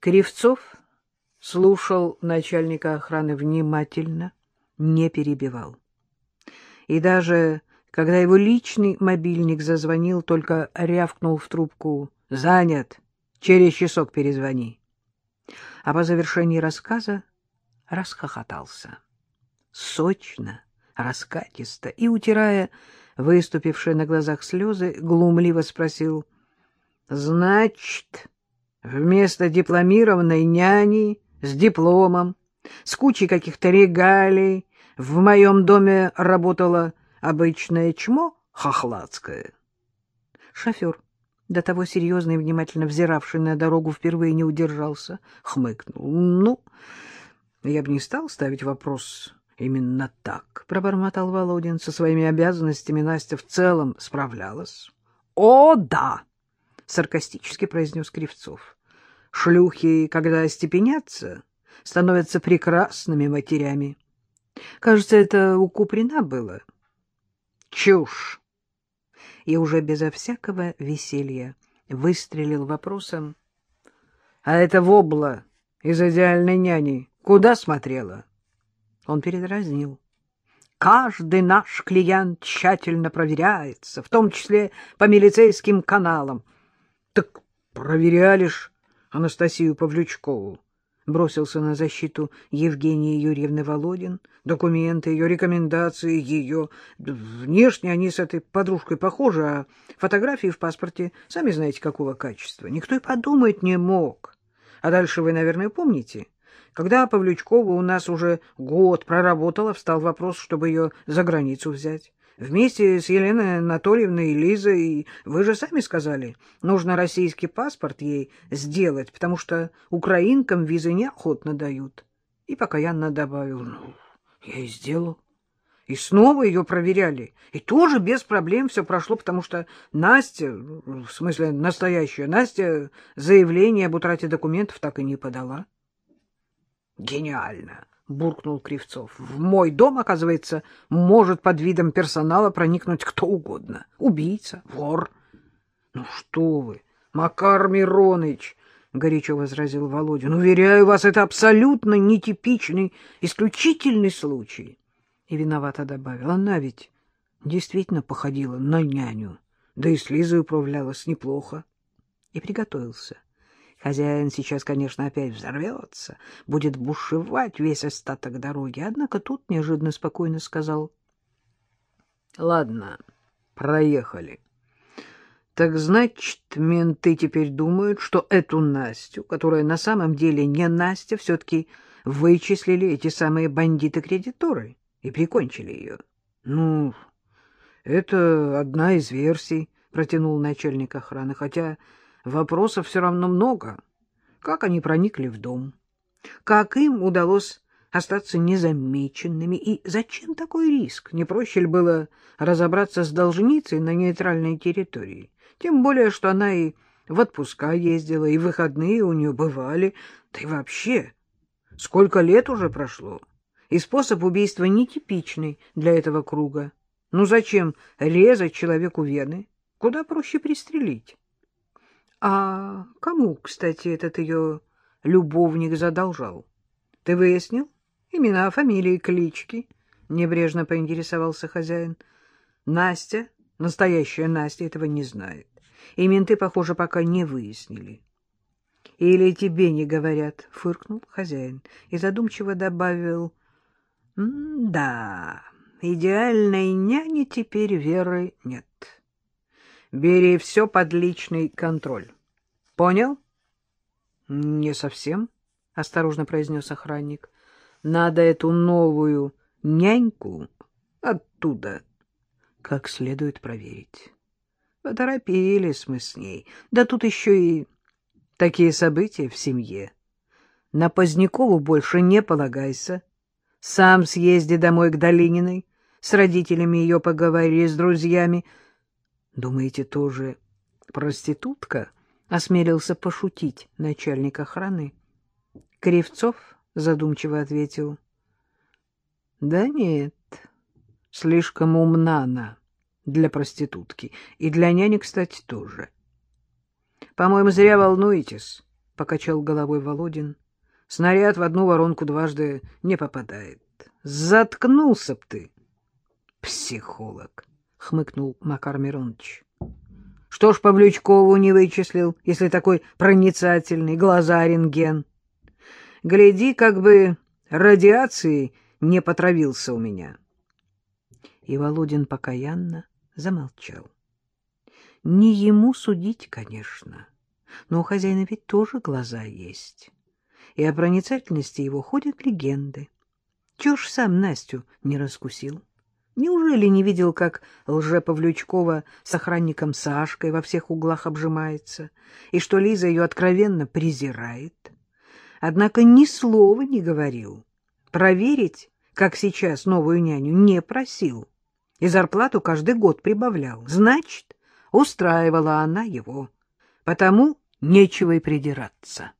Кривцов слушал начальника охраны внимательно, не перебивал. И даже когда его личный мобильник зазвонил, только рявкнул в трубку «Занят, через часок перезвони». А по завершении рассказа расхохотался. Сочно, раскатисто и, утирая выступившие на глазах слезы, глумливо спросил «Значит...» Вместо дипломированной няни с дипломом, с кучей каких-то регалий, в моем доме работала обычное чмо хохладское. Шофер, до того серьезно и внимательно взиравший на дорогу, впервые не удержался, хмыкнул. Ну, я бы не стал ставить вопрос именно так, пробормотал Володин. Со своими обязанностями Настя в целом справлялась. О, да! Саркастически произнес Кривцов. Шлюхи, когда остепенятся, становятся прекрасными матерями. Кажется, это у Куприна было. Чушь! И уже безо всякого веселья выстрелил вопросом. — А это вобла из идеальной няни куда смотрела? Он передразнил. Каждый наш клиент тщательно проверяется, в том числе по милицейским каналам. Так проверяли ж Анастасию Павлючкову. Бросился на защиту Евгении Юрьевны Володин. Документы, ее рекомендации, ее... Внешне они с этой подружкой похожи, а фотографии в паспорте сами знаете какого качества. Никто и подумать не мог. А дальше вы, наверное, помните... Когда Павлючкова у нас уже год проработала, встал вопрос, чтобы ее за границу взять вместе с Еленой Анатольевной и Лизой, вы же сами сказали, нужно российский паспорт ей сделать, потому что украинкам визы неохотно дают. И пока Янна добавил, ну, я и сделал. И снова ее проверяли. И тоже без проблем все прошло, потому что Настя, в смысле настоящая Настя, заявление об утрате документов так и не подала. Гениально! буркнул Кривцов. В мой дом, оказывается, может под видом персонала проникнуть кто угодно. Убийца, вор. Ну что вы, Макар Мироныч, горячо возразил Володин. Уверяю вас, это абсолютно нетипичный, исключительный случай. И виновато добавил. Она ведь действительно походила на няню, да и с управлялась неплохо. И приготовился. — Хозяин сейчас, конечно, опять взорвется, будет бушевать весь остаток дороги, однако тут неожиданно спокойно сказал. — Ладно, проехали. Так значит, менты теперь думают, что эту Настю, которая на самом деле не Настя, все-таки вычислили эти самые бандиты-кредиторы и прикончили ее. — Ну, это одна из версий, — протянул начальник охраны, хотя... Вопросов все равно много. Как они проникли в дом? Как им удалось остаться незамеченными? И зачем такой риск? Не проще ли было разобраться с должницей на нейтральной территории? Тем более, что она и в отпуска ездила, и выходные у нее бывали. Да и вообще, сколько лет уже прошло? И способ убийства нетипичный для этого круга. Ну зачем резать человеку вены? Куда проще пристрелить? А кому, кстати, этот ее любовник задолжал? Ты выяснил? Имена, фамилии, клички? Небрежно поинтересовался хозяин. Настя, настоящая Настя, этого не знает. И менты, похоже, пока не выяснили. Или тебе не говорят, фыркнул хозяин и задумчиво добавил. Да, идеальной няни теперь веры нет. Бери все под личный контроль. Понял? — Не совсем, — осторожно произнес охранник. — Надо эту новую няньку оттуда как следует проверить. Поторопились мы с ней. Да тут еще и такие события в семье. На Позднякову больше не полагайся. Сам съезди домой к Долининой, с родителями ее поговори, с друзьями — Думаете, тоже проститутка? Осмелился пошутить начальник охраны. Кривцов задумчиво ответил. Да нет, слишком умна она для проститутки. И для няни, кстати, тоже. По-моему, зря волнуетесь. покачал головой Володин. Снаряд в одну воронку дважды не попадает. Заткнулся б ты. Психолог, хмыкнул Макар Миронович. Что ж Павлючкову не вычислил, если такой проницательный, глаза рентген? Гляди, как бы радиацией не потравился у меня. И Володин покаянно замолчал. Не ему судить, конечно, но у хозяина ведь тоже глаза есть. И о проницательности его ходят легенды. Чего ж сам Настю не раскусил? Неужели не видел, как лже-Павлючкова с охранником Сашкой во всех углах обжимается, и что Лиза ее откровенно презирает? Однако ни слова не говорил. Проверить, как сейчас, новую няню не просил. И зарплату каждый год прибавлял. Значит, устраивала она его. Потому нечего и придираться.